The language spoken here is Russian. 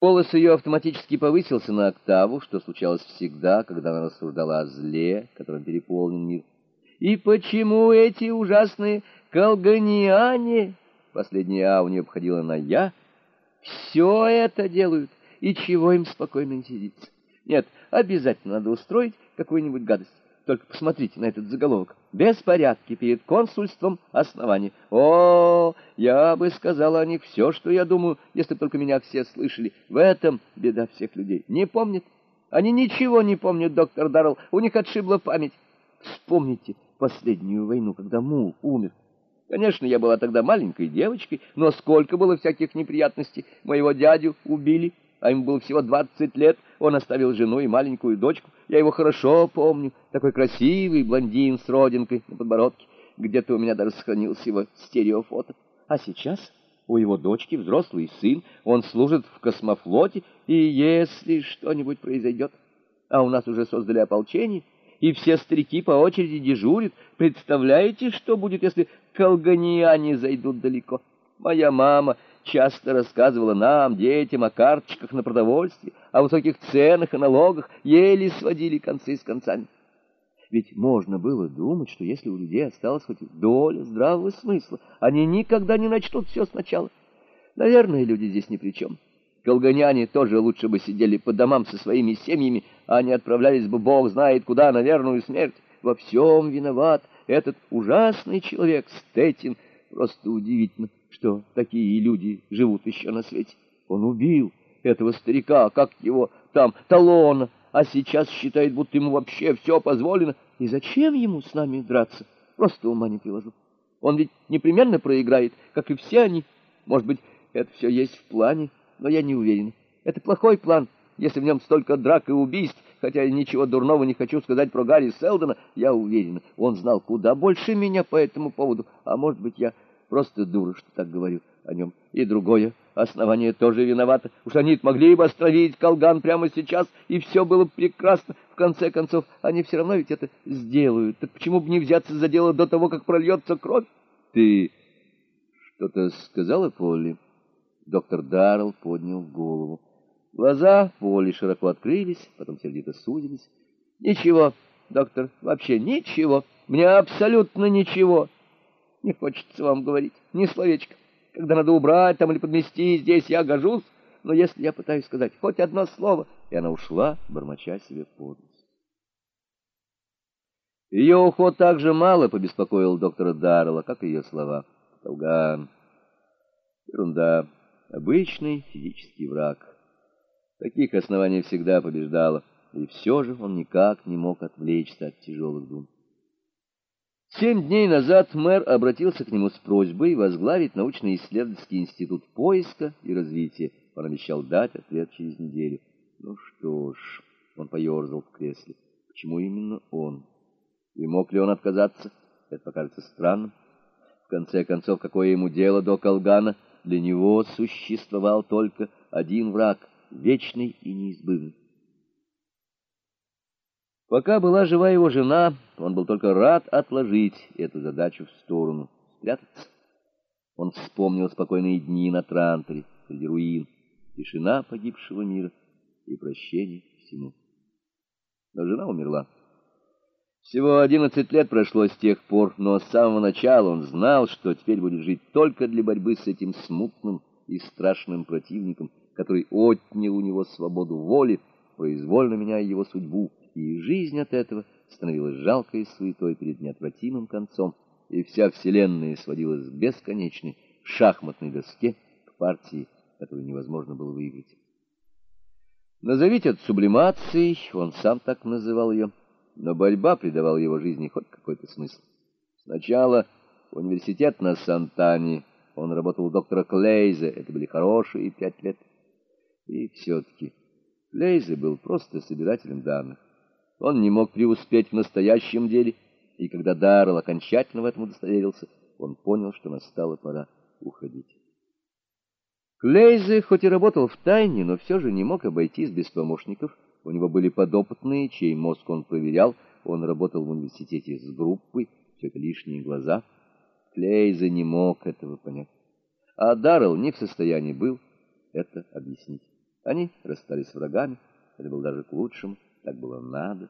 Голос ее автоматически повысился на октаву, что случалось всегда, когда она рассуждала о зле, которым переполнен мир. «И почему эти ужасные колганиане?» Последняя «а» у нее обходила на «я». «Все это делают, и чего им спокойно не сидится? Нет, обязательно надо устроить какую-нибудь гадость. Только посмотрите на этот заголовок. Беспорядки перед консульством основания. О, я бы сказала о них все, что я думаю, если только меня все слышали. В этом беда всех людей. Не помнят. Они ничего не помнят, доктор Даррелл. У них отшибла память. Вспомните последнюю войну, когда Мул умер. Конечно, я была тогда маленькой девочкой, но сколько было всяких неприятностей. Моего дядю убили, а ему было всего двадцать лет. Он оставил жену и маленькую дочку. Я его хорошо помню. Такой красивый блондин с родинкой на подбородке. Где-то у меня даже сохранилось его стереофото. А сейчас у его дочки взрослый сын. Он служит в космофлоте. И если что-нибудь произойдет... А у нас уже создали ополчение, и все старики по очереди дежурят. Представляете, что будет, если колганиане зайдут далеко? Моя мама часто рассказывала нам, детям, о карточках на продовольствие, о высоких ценах и налогах, еле сводили концы с концами. Ведь можно было думать, что если у людей осталась хоть доля здравого смысла, они никогда не начнут все сначала. Наверное, люди здесь ни при чем. Колгоняне тоже лучше бы сидели по домам со своими семьями, а не отправлялись бы, бог знает куда, на верную смерть. Во всем виноват этот ужасный человек Стетин. Просто удивительно, что такие люди живут еще на свете. Он убил этого старика, как его там, Талона, а сейчас считает, будто ему вообще все позволено. И зачем ему с нами драться? Просто ума не приложу. Он ведь непременно проиграет, как и все они. Может быть, это все есть в плане, но я не уверен. Это плохой план, если в нем столько драк и убийств, хотя я ничего дурного не хочу сказать про Гарри Селдона, я уверен, он знал куда больше меня по этому поводу, а может быть, я Просто дура, что так говорю о нем. И другое основание тоже виновато. Уж они могли бы остановить колган прямо сейчас, и все было прекрасно. В конце концов, они все равно ведь это сделают. Так почему бы не взяться за дело до того, как прольется кровь? Ты что-то сказала, Полли? Доктор Даррелл поднял голову. Глаза Полли широко открылись, потом сердито сузились. Ничего, доктор, вообще ничего. Мне абсолютно ничего. Не хочется вам говорить ни словечко. Когда надо убрать там или подмести, здесь я гожусь. Но если я пытаюсь сказать хоть одно слово, и она ушла, бормоча себе под нос. Ее уход так же мало побеспокоил доктора Даррелла, как и ее слова. Колган. Ерунда. Обычный физический враг. Таких оснований всегда побеждала, и все же он никак не мог отвлечься от тяжелых дум. Семь дней назад мэр обратился к нему с просьбой возглавить научно-исследовательский институт поиска и развития. Он обещал дать ответ через неделю. Ну что ж, он поерзал в кресле. Почему именно он? И мог ли он отказаться? Это покажется странным. В конце концов, какое ему дело до Колгана? Для него существовал только один враг, вечный и неизбывный. Пока была жива его жена, он был только рад отложить эту задачу в сторону, спрятаться. Он вспомнил спокойные дни на Транторе, среди руин, тишина погибшего мира и прощение всему. Но жена умерла. Всего одиннадцать лет прошло с тех пор, но с самого начала он знал, что теперь будет жить только для борьбы с этим смутным и страшным противником, который отнял у него свободу воли, произвольно меняя его судьбу, и жизнь от этого становилась жалкой суетой перед неотвратимым концом, и вся вселенная сводилась к бесконечной шахматной доске к партии, которую невозможно было выиграть. Назовите это сублимацией, он сам так называл ее, но борьба придавала его жизни хоть какой-то смысл. Сначала университет на Сантане, он работал у доктора Клейзе, это были хорошие пять лет. И все-таки Клейзе был просто собирателем данных. Он не мог преуспеть в настоящем деле, и когда Даррелл окончательно в этом удостоверился, он понял, что настала пора уходить. Клейзе хоть и работал в тайне, но все же не мог обойтись без помощников. У него были подопытные, чей мозг он проверял. Он работал в университете с группой, все это лишние глаза. Клейзе не мог этого понять. А Даррелл не в состоянии был это объяснить. Они расстались врагами, это было даже к лучшему, так было надо.